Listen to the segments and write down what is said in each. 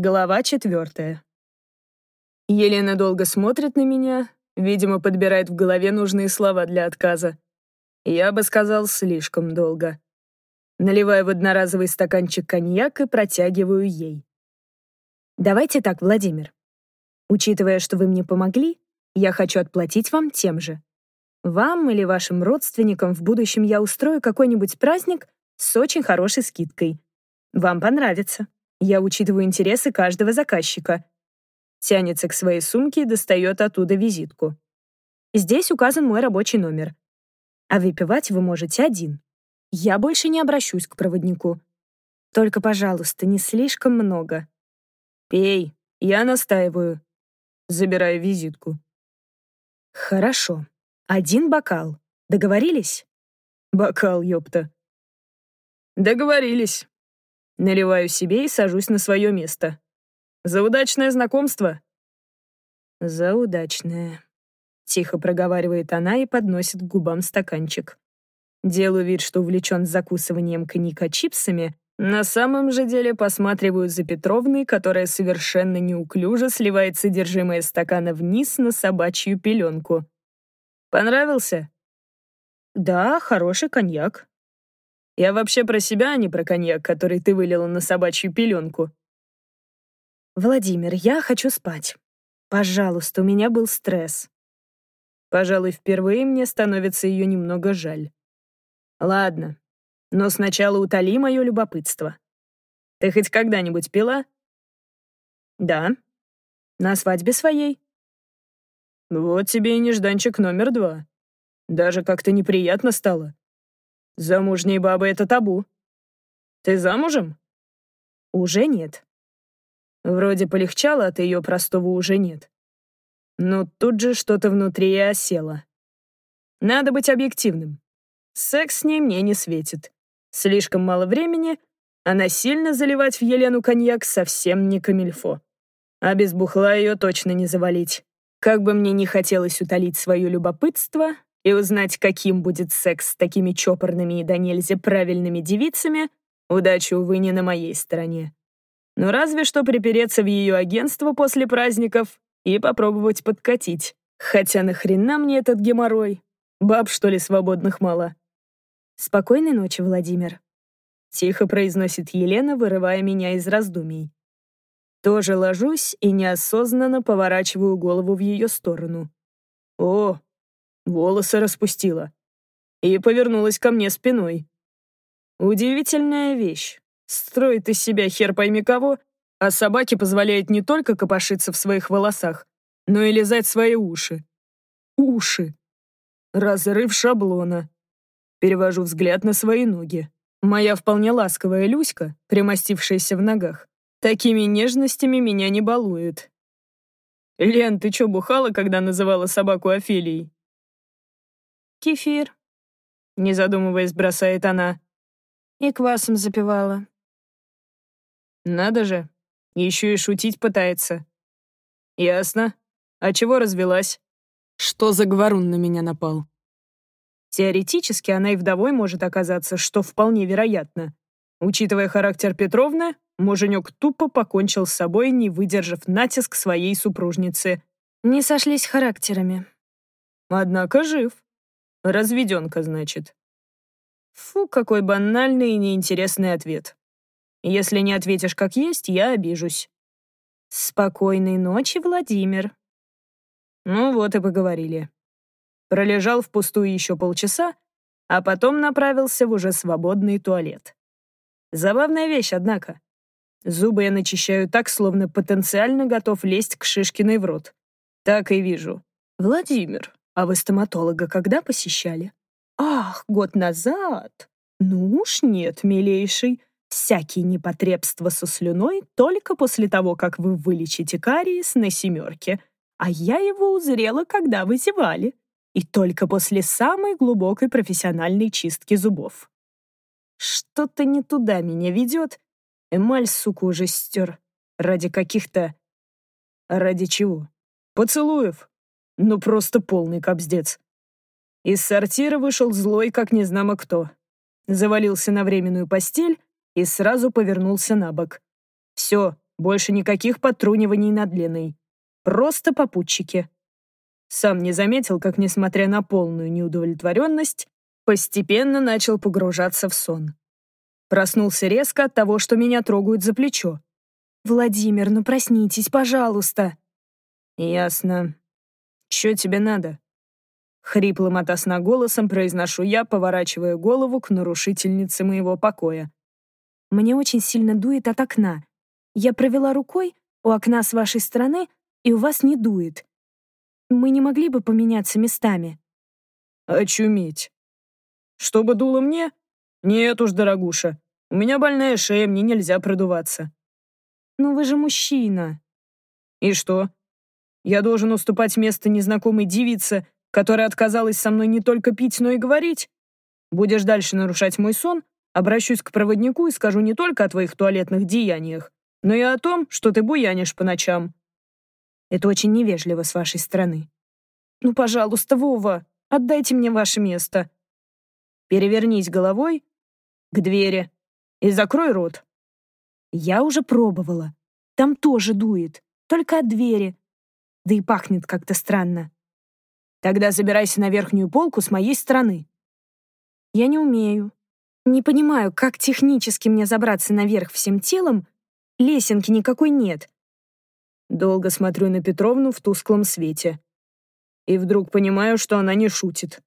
Глава четвертая. Елена долго смотрит на меня, видимо, подбирает в голове нужные слова для отказа. Я бы сказал, слишком долго. Наливаю в одноразовый стаканчик коньяк и протягиваю ей. Давайте так, Владимир. Учитывая, что вы мне помогли, я хочу отплатить вам тем же. Вам или вашим родственникам в будущем я устрою какой-нибудь праздник с очень хорошей скидкой. Вам понравится. Я учитываю интересы каждого заказчика. Тянется к своей сумке и достает оттуда визитку. Здесь указан мой рабочий номер. А выпивать вы можете один. Я больше не обращусь к проводнику. Только, пожалуйста, не слишком много. Пей, я настаиваю. Забираю визитку. Хорошо. Один бокал. Договорились? Бокал, ёпта. Договорились. Наливаю себе и сажусь на свое место. За удачное знакомство. За удачное. Тихо проговаривает она и подносит к губам стаканчик. Делаю вид, что увлечен закусыванием коньяка чипсами, на самом же деле посматриваю за Петровной, которая совершенно неуклюже сливает содержимое стакана вниз на собачью пеленку. Понравился? Да, хороший коньяк. Я вообще про себя, а не про коньяк, который ты вылила на собачью пеленку. Владимир, я хочу спать. Пожалуйста, у меня был стресс. Пожалуй, впервые мне становится ее немного жаль. Ладно, но сначала утоли мое любопытство. Ты хоть когда-нибудь пила? Да. На свадьбе своей. Вот тебе и нежданчик номер два. Даже как-то неприятно стало. Замужние бабы — это табу. Ты замужем? Уже нет. Вроде полегчало от ее простого уже нет. Но тут же что-то внутри и осело. Надо быть объективным. Секс с ней мне не светит. Слишком мало времени, а насильно заливать в Елену коньяк совсем не камильфо. А без бухла ее точно не завалить. Как бы мне не хотелось утолить свое любопытство, и узнать, каким будет секс с такими чопорными и до правильными девицами, удача, увы, не на моей стороне. Но разве что припереться в ее агентство после праздников и попробовать подкатить. Хотя нахрена мне этот геморрой? Баб, что ли, свободных мало? «Спокойной ночи, Владимир», — тихо произносит Елена, вырывая меня из раздумий. Тоже ложусь и неосознанно поворачиваю голову в ее сторону. О, волосы распустила и повернулась ко мне спиной. Удивительная вещь. Строит из себя хер пойми кого, а собаке позволяет не только копошиться в своих волосах, но и лизать свои уши. Уши. Разрыв шаблона. Перевожу взгляд на свои ноги. Моя вполне ласковая Люська, примостившаяся в ногах, такими нежностями меня не балует. «Лен, ты чё бухала, когда называла собаку Офелией?» «Кефир», — не задумываясь, бросает она. «И квасом запивала». «Надо же, еще и шутить пытается». «Ясно. А чего развелась? Что за говорун на меня напал?» Теоретически она и вдовой может оказаться, что вполне вероятно. Учитывая характер Петровны, муженек тупо покончил с собой, не выдержав натиск своей супружницы. Не сошлись характерами. Однако жив. Разведенка, значит. Фу, какой банальный и неинтересный ответ. Если не ответишь как есть, я обижусь. Спокойной ночи, Владимир. Ну вот и поговорили. Пролежал впустую еще полчаса, а потом направился в уже свободный туалет. Забавная вещь, однако. Зубы я начищаю так, словно потенциально готов лезть к Шишкиной в рот. Так и вижу. Владимир, а вы стоматолога когда посещали? Ах, год назад. Ну уж нет, милейший. Всякие непотребства со слюной только после того, как вы вылечите кариес на семерке. А я его узрела, когда вы зевали. И только после самой глубокой профессиональной чистки зубов. Что-то не туда меня ведет. Эмаль, сука, уже стер. Ради каких-то... Ради чего? Поцелуев. Ну просто полный кобздец. Из сортира вышел злой, как незнамо кто. Завалился на временную постель и сразу повернулся на бок. Все, Больше никаких потруниваний над Леной. Просто попутчики. Сам не заметил, как, несмотря на полную неудовлетворенность, постепенно начал погружаться в сон. Проснулся резко от того, что меня трогают за плечо. «Владимир, ну проснитесь, пожалуйста!» «Ясно. Чё тебе надо?» Хриплым от сна голосом произношу я, поворачивая голову к нарушительнице моего покоя. «Мне очень сильно дует от окна. Я провела рукой у окна с вашей стороны, и у вас не дует. Мы не могли бы поменяться местами?» «Очуметь. Чтобы дуло мне? Нет уж, дорогуша. У меня больная шея, мне нельзя продуваться». «Ну вы же мужчина». «И что? Я должен уступать место незнакомой девице, которая отказалась со мной не только пить, но и говорить? Будешь дальше нарушать мой сон, обращусь к проводнику и скажу не только о твоих туалетных деяниях, но и о том, что ты буянишь по ночам. Это очень невежливо с вашей стороны. Ну, пожалуйста, Вова, отдайте мне ваше место. Перевернись головой к двери и закрой рот. Я уже пробовала. Там тоже дует, только от двери. Да и пахнет как-то странно. Тогда забирайся на верхнюю полку с моей стороны. Я не умею. Не понимаю, как технически мне забраться наверх всем телом. Лесенки никакой нет. Долго смотрю на Петровну в тусклом свете. И вдруг понимаю, что она не шутит.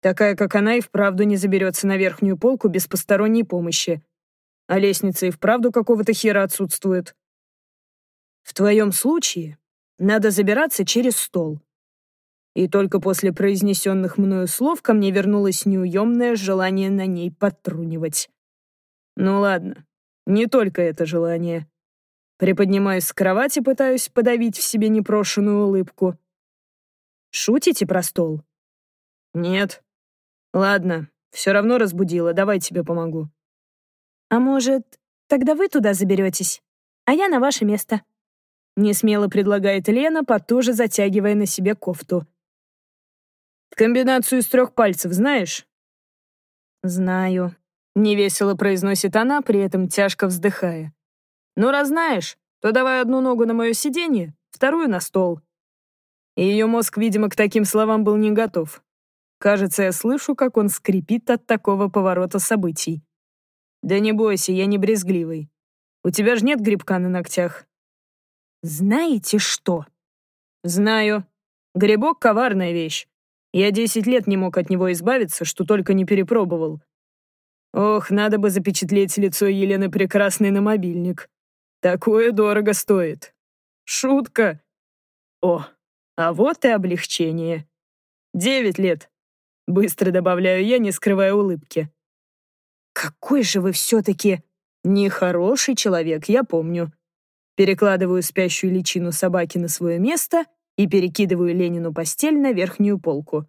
Такая, как она, и вправду не заберется на верхнюю полку без посторонней помощи. А лестница и вправду какого-то хера отсутствует. В твоем случае надо забираться через стол. И только после произнесенных мною слов ко мне вернулось неуемное желание на ней подтрунивать. Ну ладно, не только это желание. Приподнимаюсь с кровати, пытаюсь подавить в себе непрошенную улыбку. Шутите про стол? Нет. Ладно, все равно разбудила, давай тебе помогу. А может, тогда вы туда заберетесь, а я на ваше место? Несмело предлагает Лена, потуже затягивая на себе кофту. Комбинацию из трех пальцев знаешь? Знаю. Невесело произносит она, при этом тяжко вздыхая. Ну, раз знаешь, то давай одну ногу на мое сиденье, вторую на стол. И ее мозг, видимо, к таким словам был не готов. Кажется, я слышу, как он скрипит от такого поворота событий. Да не бойся, я не брезгливый. У тебя же нет грибка на ногтях. Знаете что? Знаю. Грибок — коварная вещь. Я десять лет не мог от него избавиться, что только не перепробовал. Ох, надо бы запечатлеть лицо Елены Прекрасной на мобильник. Такое дорого стоит. Шутка. О, а вот и облегчение. Девять лет. Быстро добавляю я, не скрывая улыбки. Какой же вы все-таки нехороший человек, я помню. Перекладываю спящую личину собаки на свое место и перекидываю Ленину постель на верхнюю полку.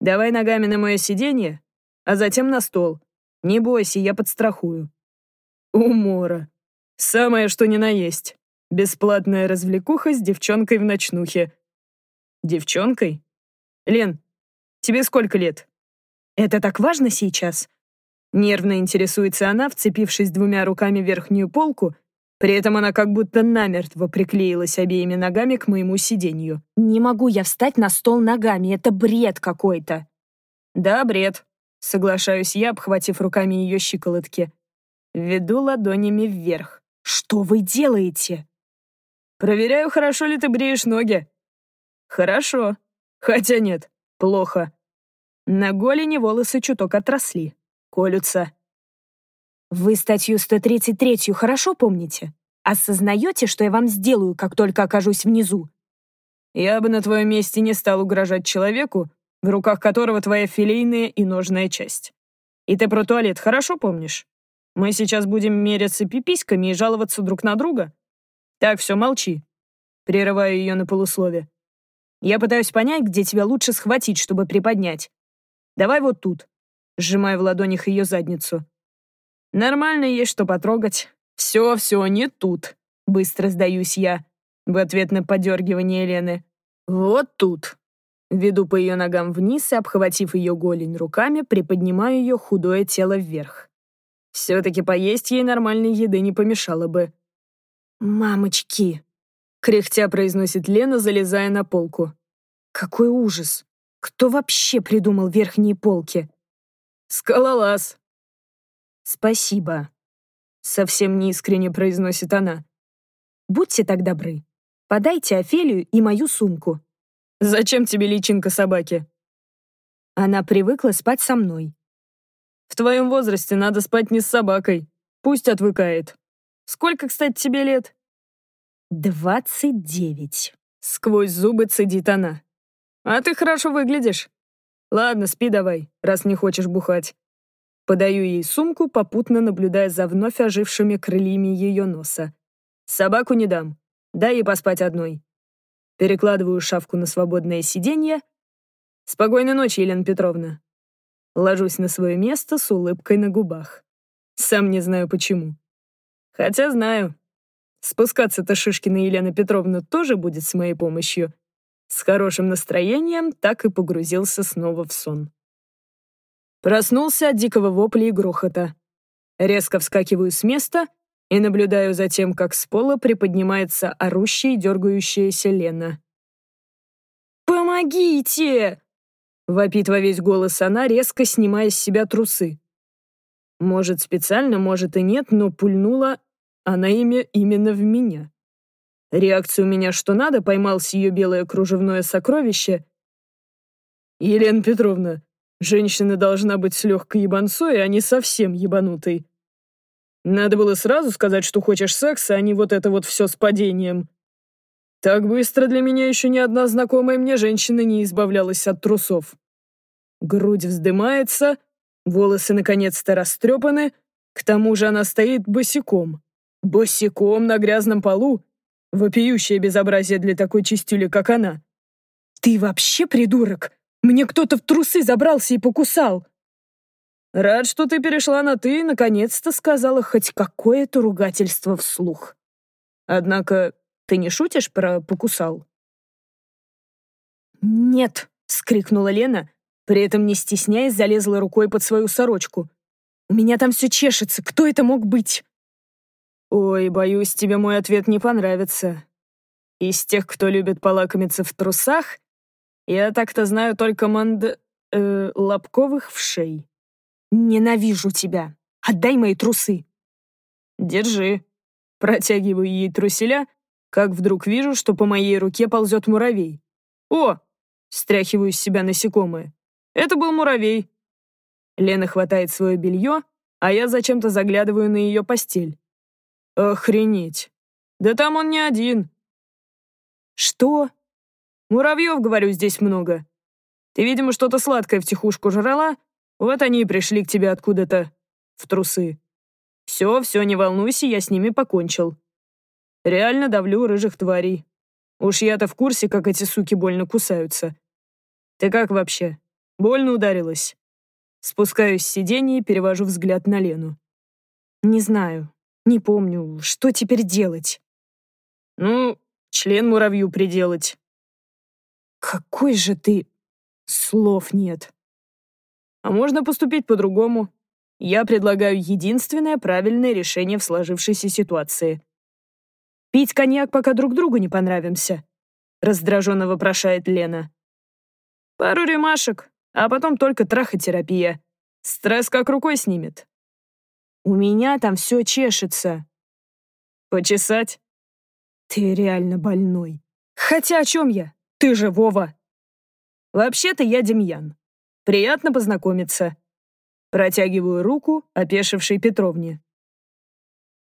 «Давай ногами на мое сиденье, а затем на стол. Не бойся, я подстрахую». Умора. Самое что ни на есть. Бесплатная развлекуха с девчонкой в ночнухе. Девчонкой? Лен, тебе сколько лет? Это так важно сейчас? Нервно интересуется она, вцепившись двумя руками в верхнюю полку при этом она как будто намертво приклеилась обеими ногами к моему сиденью. «Не могу я встать на стол ногами, это бред какой-то». «Да, бред», — соглашаюсь я, обхватив руками ее щиколотки. Веду ладонями вверх. «Что вы делаете?» «Проверяю, хорошо ли ты бреешь ноги». «Хорошо. Хотя нет, плохо. На голени волосы чуток отросли. Колются. Вы статью 133 хорошо помните? Осознаете, что я вам сделаю, как только окажусь внизу? Я бы на твоем месте не стал угрожать человеку, в руках которого твоя филейная и ножная часть. И ты про туалет хорошо помнишь? Мы сейчас будем меряться пиписьками и жаловаться друг на друга? Так, все, молчи. Прерываю ее на полуслове. Я пытаюсь понять, где тебя лучше схватить, чтобы приподнять. Давай вот тут. Сжимаю в ладонях ее задницу. Нормально есть что потрогать. Все, все, не тут. Быстро сдаюсь я. В ответ на подергивание Лены. Вот тут. Веду по ее ногам вниз и, обхватив ее голень руками, приподнимаю ее худое тело вверх. Все-таки поесть ей нормальной еды не помешало бы. «Мамочки!» — кряхтя произносит Лена, залезая на полку. «Какой ужас! Кто вообще придумал верхние полки?» «Скалолаз!» «Спасибо», — совсем неискренне произносит она. «Будьте так добры, подайте Офелию и мою сумку». «Зачем тебе личинка собаки?» Она привыкла спать со мной. «В твоем возрасте надо спать не с собакой. Пусть отвыкает. Сколько, кстати, тебе лет?» «Двадцать девять», — сквозь зубы цедит она. «А ты хорошо выглядишь. Ладно, спи давай, раз не хочешь бухать. Подаю ей сумку, попутно наблюдая за вновь ожившими крыльями ее носа. Собаку не дам. Дай ей поспать одной. Перекладываю шавку на свободное сиденье. Спокойной ночи, Елена Петровна. Ложусь на свое место с улыбкой на губах. Сам не знаю почему. Хотя знаю. Спускаться-то Шишкина Елена Петровна тоже будет с моей помощью. С хорошим настроением так и погрузился снова в сон. Проснулся от дикого вопля и грохота. Резко вскакиваю с места и наблюдаю за тем, как с пола приподнимается орущая и дергающаяся Лена. «Помогите!» — вопит во весь голос она, резко снимая с себя трусы. Может, специально, может и нет, но пульнула она имя именно в меня. Реакция у меня что надо, поймался ее белое кружевное сокровище. «Елена Петровна, Женщина должна быть с легкой ебанцой, а не совсем ебанутой. Надо было сразу сказать, что хочешь секса, а не вот это вот все с падением. Так быстро для меня еще ни одна знакомая мне женщина не избавлялась от трусов. Грудь вздымается, волосы наконец-то растрепаны, к тому же она стоит босиком. Босиком на грязном полу. Вопиющее безобразие для такой чистюли, как она. «Ты вообще придурок!» Мне кто-то в трусы забрался и покусал. Рад, что ты перешла на «ты» и наконец-то сказала хоть какое-то ругательство вслух. Однако ты не шутишь про «покусал»? «Нет», — скрикнула Лена, при этом не стесняясь залезла рукой под свою сорочку. «У меня там все чешется. Кто это мог быть?» «Ой, боюсь, тебе мой ответ не понравится. Из тех, кто любит полакомиться в трусах, я так-то знаю только манд... Э, лобковых вшей. Ненавижу тебя. Отдай мои трусы. Держи. Протягиваю ей труселя, как вдруг вижу, что по моей руке ползет муравей. О! Стряхиваю с себя насекомое. Это был муравей. Лена хватает свое белье, а я зачем-то заглядываю на ее постель. Охренеть. Да там он не один. Что? Муравьев, говорю, здесь много. Ты, видимо, что-то сладкое в тихушку жрала, вот они и пришли к тебе откуда-то в трусы. Все, все, не волнуйся, я с ними покончил. Реально давлю рыжих тварей. Уж я-то в курсе, как эти суки больно кусаются. Ты как вообще? Больно ударилась? Спускаюсь с сиденья и перевожу взгляд на Лену. Не знаю, не помню, что теперь делать. Ну, член муравью приделать. Какой же ты... Слов нет. А можно поступить по-другому. Я предлагаю единственное правильное решение в сложившейся ситуации. Пить коньяк, пока друг другу не понравимся. Раздраженно вопрошает Лена. Пару ремашек, а потом только трахотерапия. Стресс как рукой снимет. У меня там все чешется. Почесать? Ты реально больной. Хотя о чем я? Ты же Вова. Вообще-то я Демьян. Приятно познакомиться. Протягиваю руку опешившей Петровне.